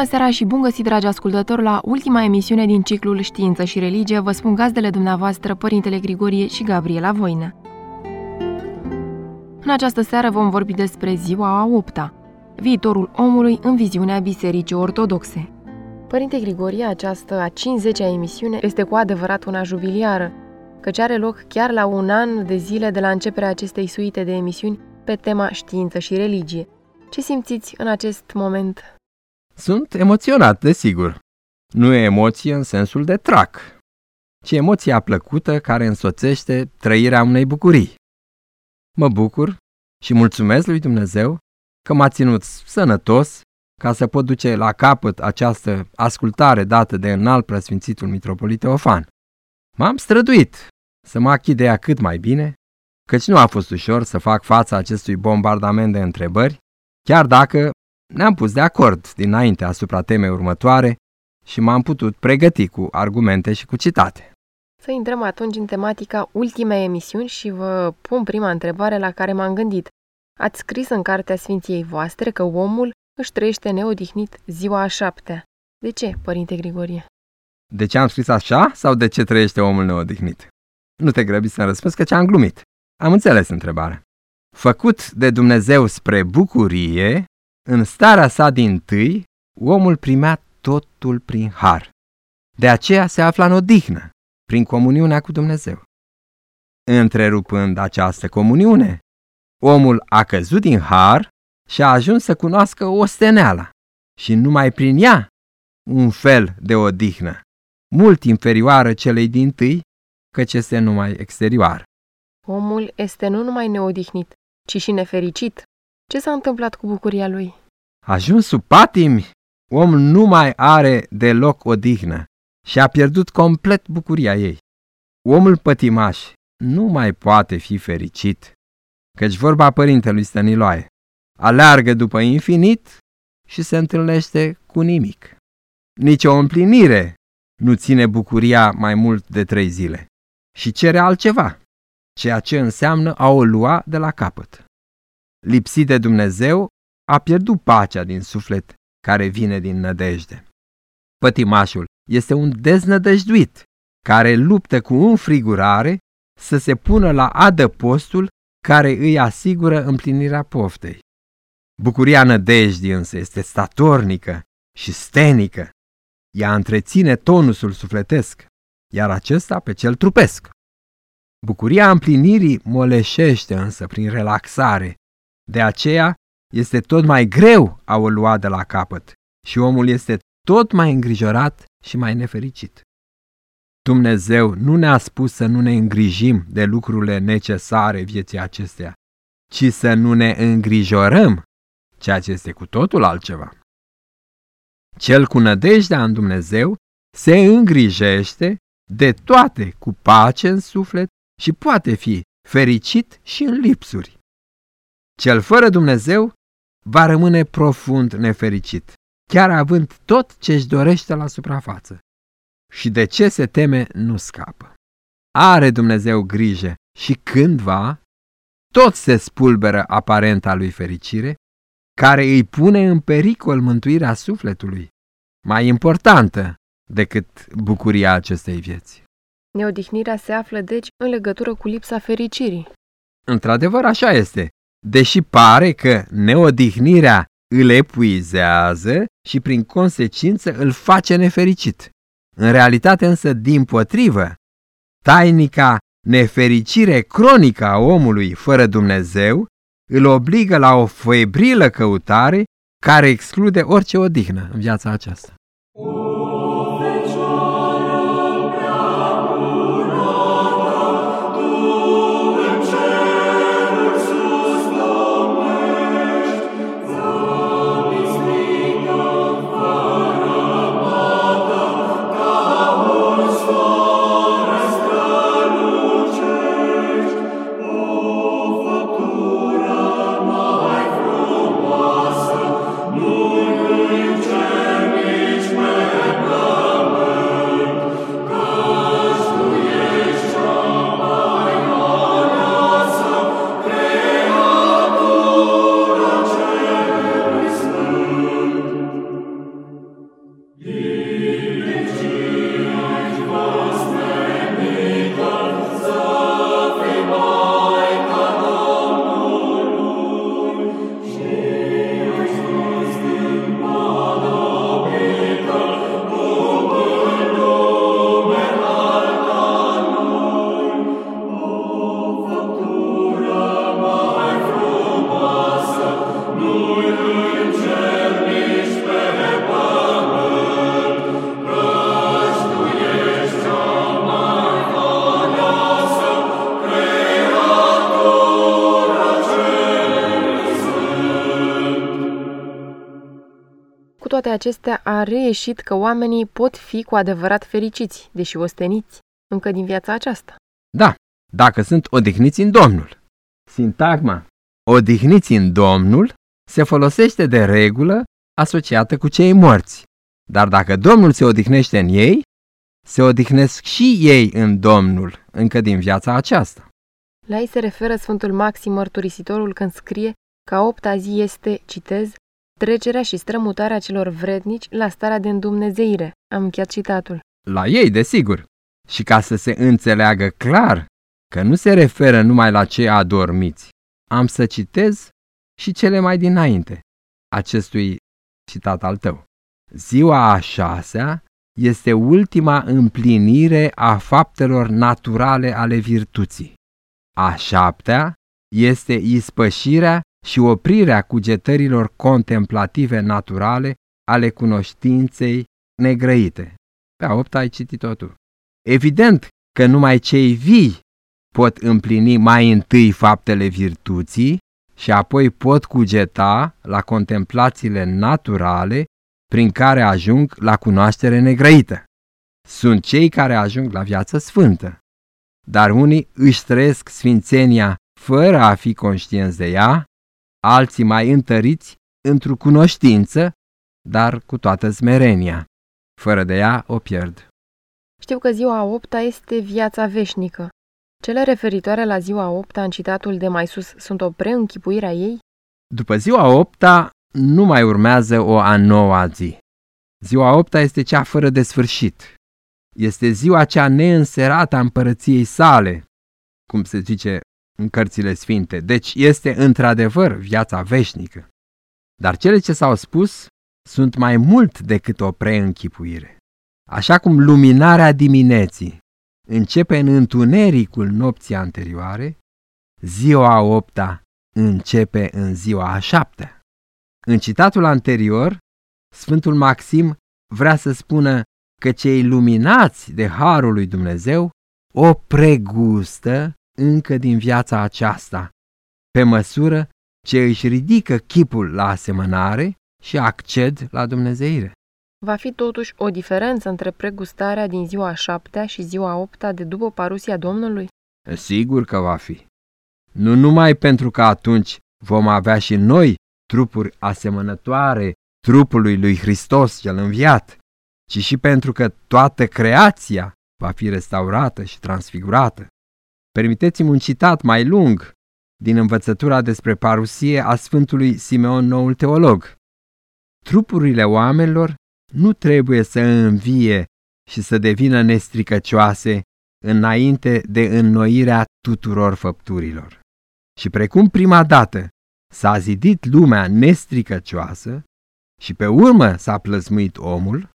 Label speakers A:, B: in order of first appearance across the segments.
A: Bună seara și bun găsit, dragi ascultători, la ultima emisiune din ciclul Știință și Religie. Vă spun gazdele dumneavoastră, Părintele Grigorie și Gabriela Voină. În această seară vom vorbi despre ziua a opta, viitorul omului în viziunea Bisericii Ortodoxe. Părinte Grigorie, această a 50-a emisiune este cu adevărat una jubiliară, căci are loc chiar la un an de zile de la începerea acestei suite de emisiuni pe tema știință și religie. Ce simțiți în acest moment?
B: Sunt emoționat, desigur. Nu e emoție în sensul de trac, ci emoția plăcută care însoțește trăirea unei bucurii. Mă bucur și mulțumesc lui Dumnezeu că m-a ținut sănătos ca să pot duce la capăt această ascultare dată de înalt preasfințitul mitropolit Teofan. M-am străduit să mă achid de ea cât mai bine, căci nu a fost ușor să fac fața acestui bombardament de întrebări, chiar dacă ne-am pus de acord dinainte asupra temei următoare și m-am putut pregăti cu argumente și cu citate.
A: Să intrăm atunci în tematica ultimei emisiuni și vă pun prima întrebare la care m-am gândit. Ați scris în cartea Sfinției voastre că omul își trăiește neodihnit ziua a șaptea. De ce, Părinte Grigorie?
B: De ce am scris așa sau de ce trăiește omul neodihnit? Nu te grăbi să-mi răspunzi că ce-am glumit. Am înțeles întrebarea. Făcut de Dumnezeu spre bucurie, în starea sa din tâi, omul primea totul prin har. De aceea se afla în odihnă, prin comuniunea cu Dumnezeu. Întrerupând această comuniune, omul a căzut din har și a ajuns să cunoască osteneala și numai prin ea un fel de odihnă, mult inferioară celei din tâi, căci este numai exterioară.
A: Omul este nu numai neodihnit, ci și nefericit. Ce s-a întâmplat cu bucuria lui?
B: Ajuns sub patimi, om nu mai are deloc odihnă și a pierdut complet bucuria ei. Omul pătimaș nu mai poate fi fericit, căci vorba părintelui Stăniloae, aleargă după infinit și se întâlnește cu nimic. Nici o împlinire nu ține bucuria mai mult de trei zile și cere altceva, ceea ce înseamnă a o lua de la capăt. Lipsit de Dumnezeu, a pierdut pacea din suflet care vine din nădejde. Pătimașul este un deznădăjduit care luptă cu înfrigurare să se pună la adăpostul care îi asigură împlinirea poftei. Bucuria nădejdii însă este statornică și stenică. Ea întreține tonusul sufletesc, iar acesta pe cel trupesc. Bucuria împlinirii moleșește însă prin relaxare, de aceea este tot mai greu a o lua de la capăt și omul este tot mai îngrijorat și mai nefericit. Dumnezeu nu ne-a spus să nu ne îngrijim de lucrurile necesare vieții acesteia, ci să nu ne îngrijorăm, ceea ce este cu totul altceva. Cel cu nădejdea în Dumnezeu se îngrijește de toate cu pace în suflet și poate fi fericit și în lipsuri. Cel fără Dumnezeu va rămâne profund nefericit, chiar având tot ce își dorește la suprafață. Și de ce se teme nu scapă. Are Dumnezeu grijă și cândva tot se spulberă aparenta lui fericire, care îi pune în pericol mântuirea sufletului, mai importantă decât bucuria acestei vieți.
A: Neodihnirea se află, deci, în legătură cu lipsa fericirii.
B: Într-adevăr, așa este. Deși pare că neodihnirea îl epuizează și prin consecință îl face nefericit. În realitate însă, din potrivă, tainica nefericire cronică a omului fără Dumnezeu îl obligă la o febrilă căutare care exclude orice odihnă în viața aceasta.
A: Toate acestea a reieșit că oamenii pot fi cu adevărat fericiți, deși osteniți, încă din viața aceasta.
B: Da, dacă sunt odihniți în Domnul. Sintagma odihniți în Domnul se folosește de regulă asociată cu cei morți. Dar dacă Domnul se odihnește în ei, se odihnesc și ei în Domnul, încă din viața aceasta.
A: La ei se referă Sfântul Maxim Mărturisitorul când scrie că a opta zi este, citez, trecerea și strămutarea celor vrednici la starea de îndumnezeire. Am încheiat citatul.
B: La ei, desigur. Și ca să se înțeleagă clar că nu se referă numai la cei adormiți, am să citez și cele mai dinainte acestui citat al tău. Ziua a șasea este ultima împlinire a faptelor naturale ale virtuții. A șaptea este ispășirea și oprirea cugetărilor contemplative naturale ale cunoștinței negrăite. Pe a opta ai citit-o tu. Evident că numai cei vii pot împlini mai întâi faptele virtuții și apoi pot cugeta la contemplațiile naturale prin care ajung la cunoaștere negrăită. Sunt cei care ajung la viață sfântă, dar unii își trăiesc sfințenia fără a fi conștienți de ea alții mai întăriți într-o cunoștință, dar cu toată smerenia. Fără de ea o pierd.
A: Știu că ziua a opta este viața veșnică. Cele referitoare la ziua a opta în citatul de mai sus sunt o preînchipuire a ei?
B: După ziua a opta nu mai urmează o a noua zi. Ziua a opta este cea fără de sfârșit. Este ziua cea neînserată a împărăției sale, cum se zice în cărțile sfinte, deci este într-adevăr viața veșnică. Dar cele ce s-au spus sunt mai mult decât o preînchipuire. Așa cum luminarea dimineții începe în întunericul nopții anterioare, ziua a opta începe în ziua a șaptea. În citatul anterior, Sfântul Maxim vrea să spună că cei luminați de Harul lui Dumnezeu o pregustă încă din viața aceasta, pe măsură ce își ridică chipul la asemănare și acced la Dumnezeire.
A: Va fi totuși o diferență între pregustarea din ziua a șaptea și ziua a opta de după parusia Domnului?
B: Sigur că va fi. Nu numai pentru că atunci vom avea și noi trupuri asemănătoare trupului lui Hristos cel înviat, ci și pentru că toată creația va fi restaurată și transfigurată. Permiteți-mi un citat mai lung din învățătura despre parusie a Sfântului Simeon Noul Teolog. Trupurile oamenilor nu trebuie să învie și să devină nestricăcioase înainte de înnoirea tuturor făpturilor. Și precum prima dată s-a zidit lumea nestricăcioasă și pe urmă s-a plăsmuit omul,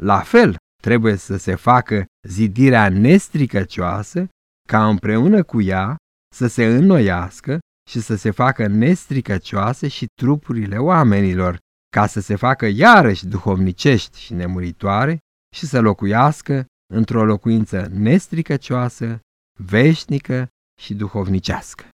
B: la fel trebuie să se facă zidirea nestricăcioasă ca împreună cu ea să se înnoiască și să se facă nestricăcioase și trupurile oamenilor, ca să se facă iarăși duhovnicești și nemuritoare și să locuiască într-o locuință nestricăcioasă, veșnică și duhovnicească.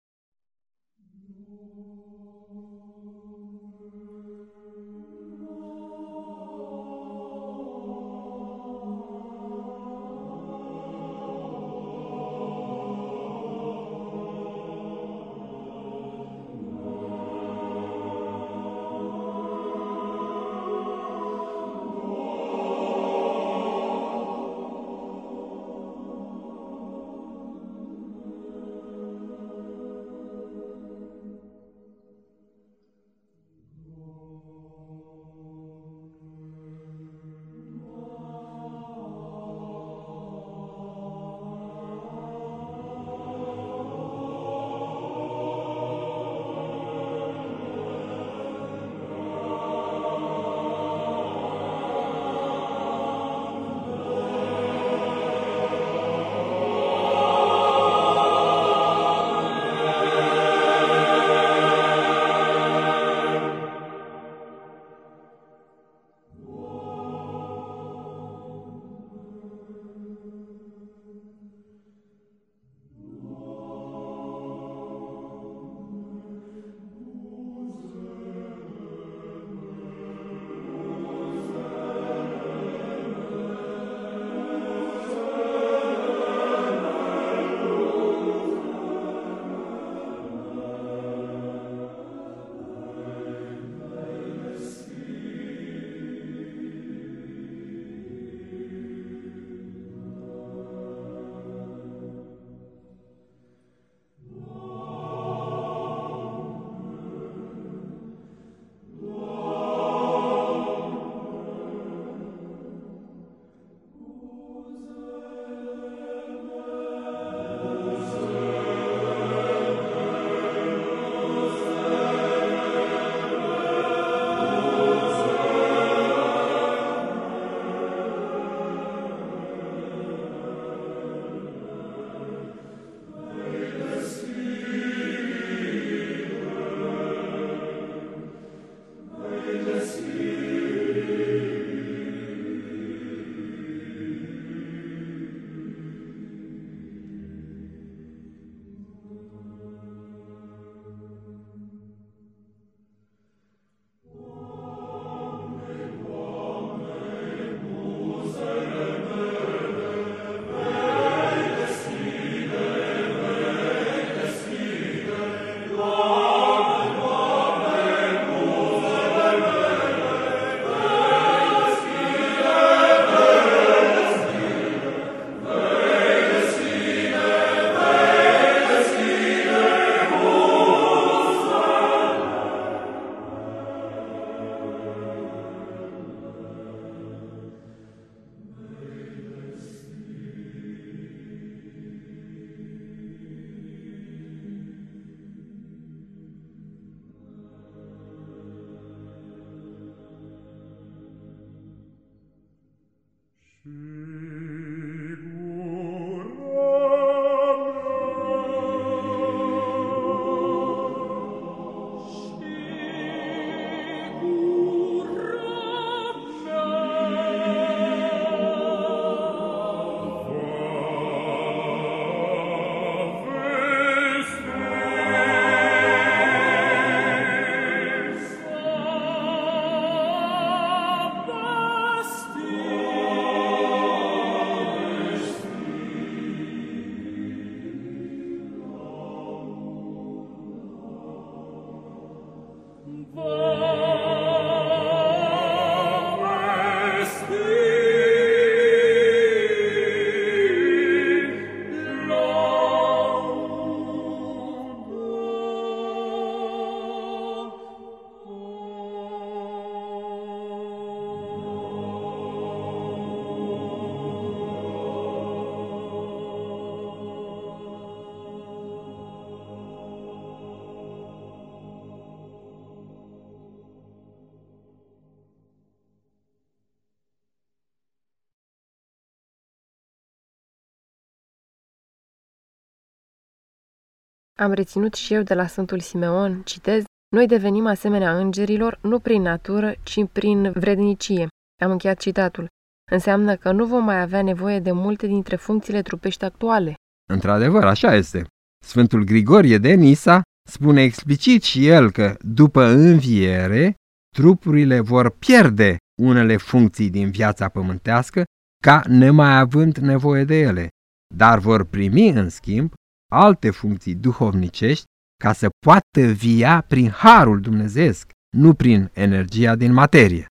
A: Am reținut și eu de la Sfântul Simeon, citez, noi devenim asemenea îngerilor nu prin natură, ci prin vrednicie. Am încheiat citatul. Înseamnă că nu vom mai avea nevoie de multe dintre funcțiile trupești actuale.
B: Într-adevăr, așa este. Sfântul Grigorie de Nisa spune explicit și el că, după înviere, trupurile vor pierde unele funcții din viața pământească ca nemai având nevoie de ele, dar vor primi, în schimb, alte funcții duhovnicești ca să poată via prin harul dumnezeesc, nu prin energia din materie.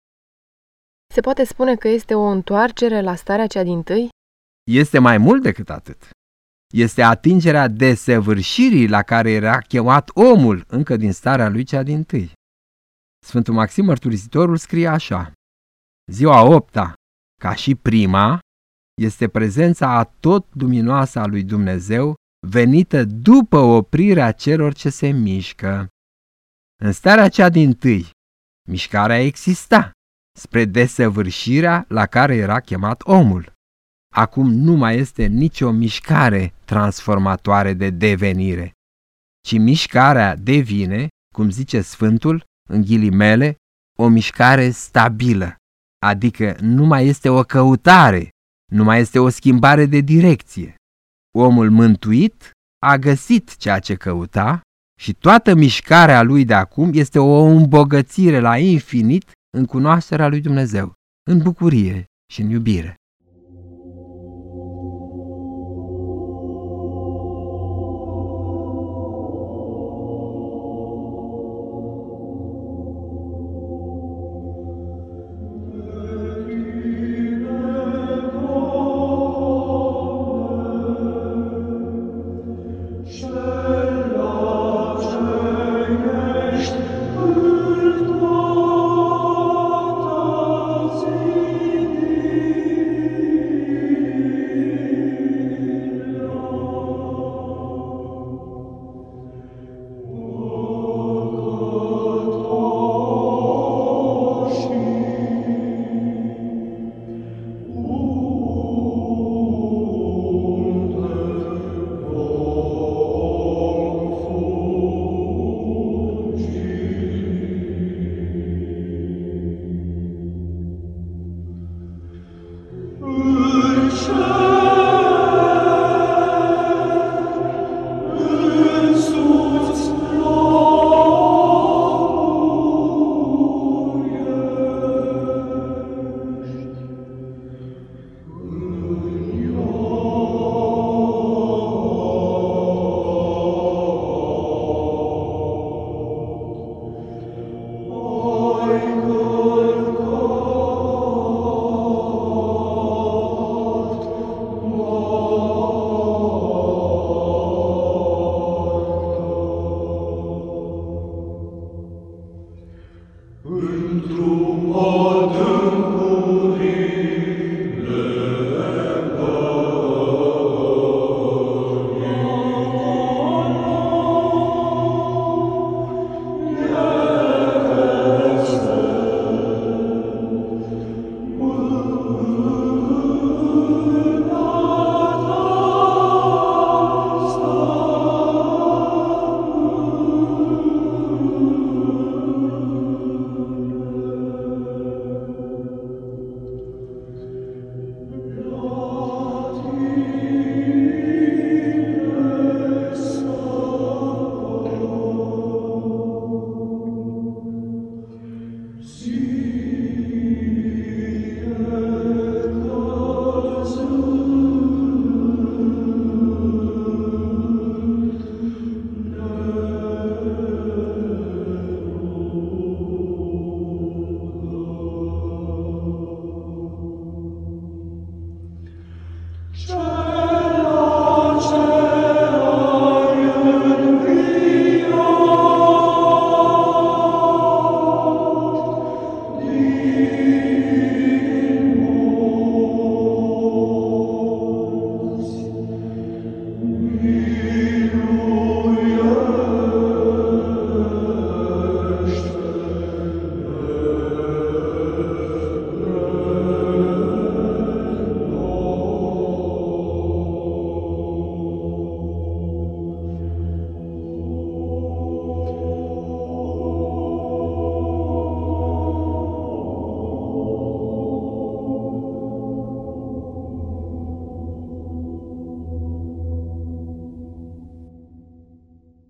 A: Se poate spune că este o întoarcere la starea cea din tâi?
B: Este mai mult decât atât. Este atingerea desăvârșirii la care era chemat omul încă din starea lui cea din tâi. Sfântul Maxim Mărturisitorul scrie așa. Ziua opta, ca și prima, este prezența a tot luminoasă a lui Dumnezeu venită după oprirea celor ce se mișcă. În starea cea din tâi, mișcarea exista spre desăvârșirea la care era chemat omul. Acum nu mai este nicio mișcare transformatoare de devenire, ci mișcarea devine, cum zice Sfântul, în ghilimele, o mișcare stabilă, adică nu mai este o căutare, nu mai este o schimbare de direcție. Omul mântuit a găsit ceea ce căuta și toată mișcarea lui de acum este o îmbogățire la infinit în cunoașterea lui Dumnezeu, în bucurie și în iubire.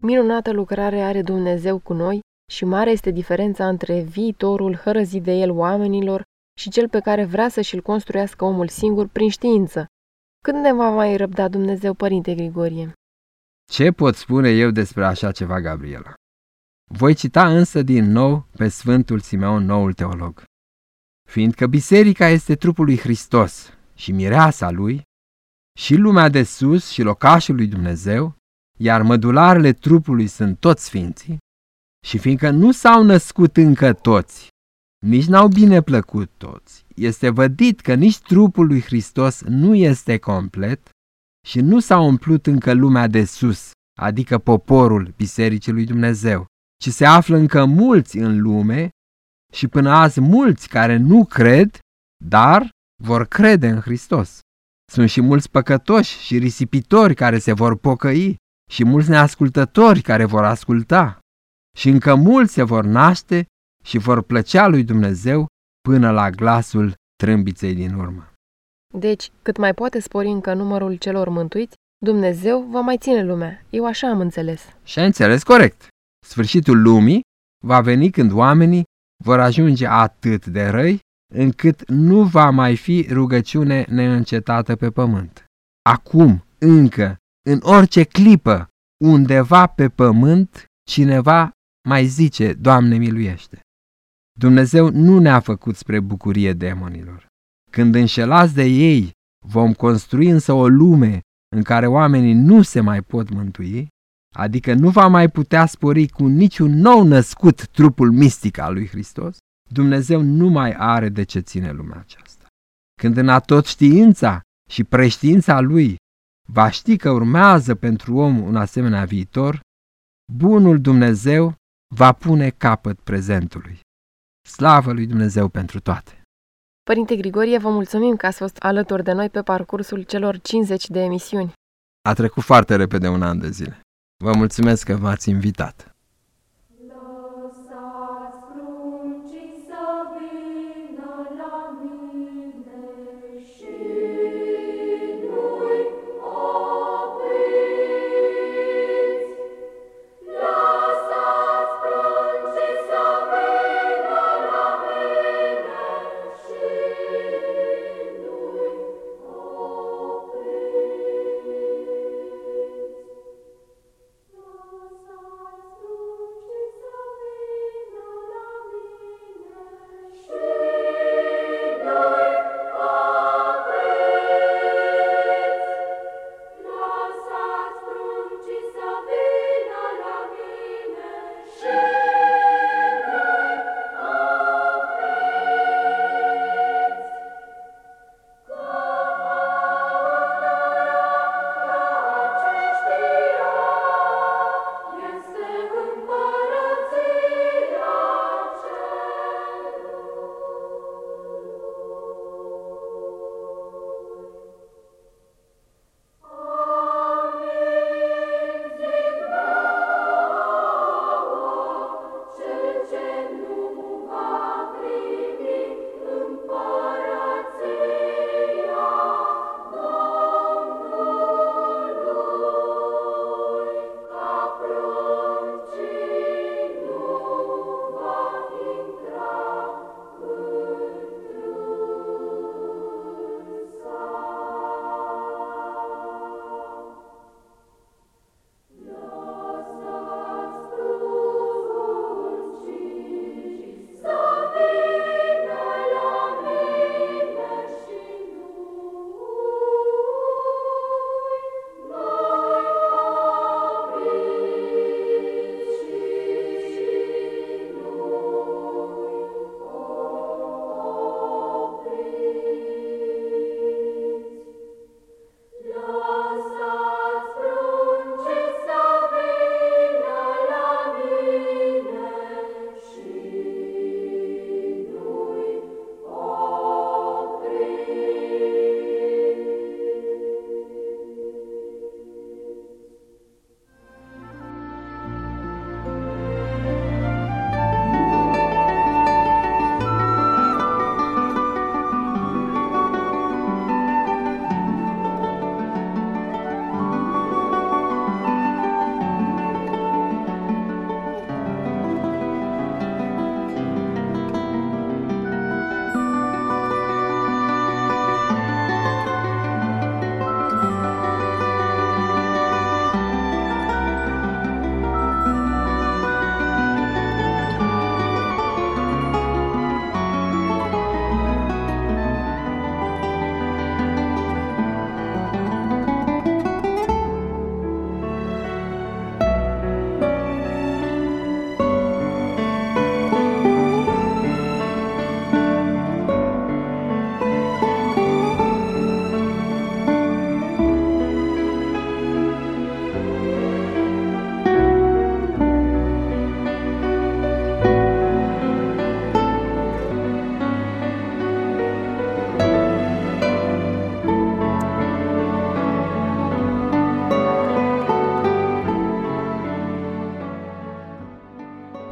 A: Minunată lucrare are Dumnezeu cu noi și mare este diferența între viitorul hărăzit de el oamenilor și cel pe care vrea să și-l construiască omul singur prin știință. Când ne va mai răbda Dumnezeu, Părinte Grigorie?
B: Ce pot spune eu despre așa ceva, Gabriela? Voi cita însă din nou pe Sfântul Simeon, noul teolog. Fiindcă biserica este trupul lui Hristos și mireasa lui, și lumea de sus și locașul lui Dumnezeu, iar mădularele trupului sunt toți sfinții, și fiindcă nu s-au născut încă toți, nici n-au bine plăcut toți, este vădit că nici trupul lui Hristos nu este complet și nu s-a umplut încă lumea de sus, adică poporul Bisericii lui Dumnezeu, ci se află încă mulți în lume și până azi mulți care nu cred, dar vor crede în Hristos. Sunt și mulți păcătoși și risipitori care se vor pocăi și mulți neascultători care vor asculta. Și încă mulți se vor naște și vor plăcea lui Dumnezeu până la glasul trâmbiței din urmă.
A: Deci, cât mai poate spori încă numărul celor mântuiți, Dumnezeu va mai ține lumea. Eu așa am înțeles.
B: Și ai înțeles corect. Sfârșitul lumii va veni când oamenii vor ajunge atât de răi încât nu va mai fi rugăciune neîncetată pe pământ. Acum, încă, în orice clipă, undeva pe pământ, cineva mai zice, Doamne miluiește. Dumnezeu nu ne-a făcut spre bucurie demonilor. Când înșelați de ei, vom construi însă o lume în care oamenii nu se mai pot mântui, adică nu va mai putea spori cu niciun nou născut trupul mistic al lui Hristos, Dumnezeu nu mai are de ce ține lumea aceasta. Când în atot știința și preștiința lui va ști că urmează pentru om un asemenea viitor, bunul Dumnezeu va pune capăt prezentului. Slavă lui Dumnezeu pentru toate!
A: Părinte Grigorie, vă mulțumim că ați fost alături de noi pe parcursul celor 50 de emisiuni.
B: A trecut foarte repede un an de zile. Vă mulțumesc că v-ați invitat.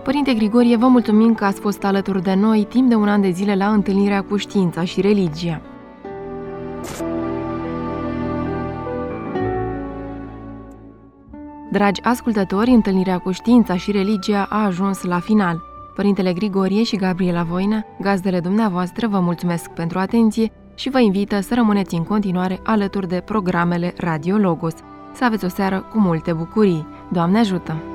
A: Părinte Grigorie, vă mulțumim că ați fost alături de noi timp de un an de zile la întâlnirea cu știința și religia. Dragi ascultători, întâlnirea cu știința și religia a ajuns la final. Părintele Grigorie și Gabriela Voina, gazdele dumneavoastră, vă mulțumesc pentru atenție și vă invită să rămâneți în continuare alături de programele Radio Logos. Să aveți o seară cu multe bucurii. Doamne ajută!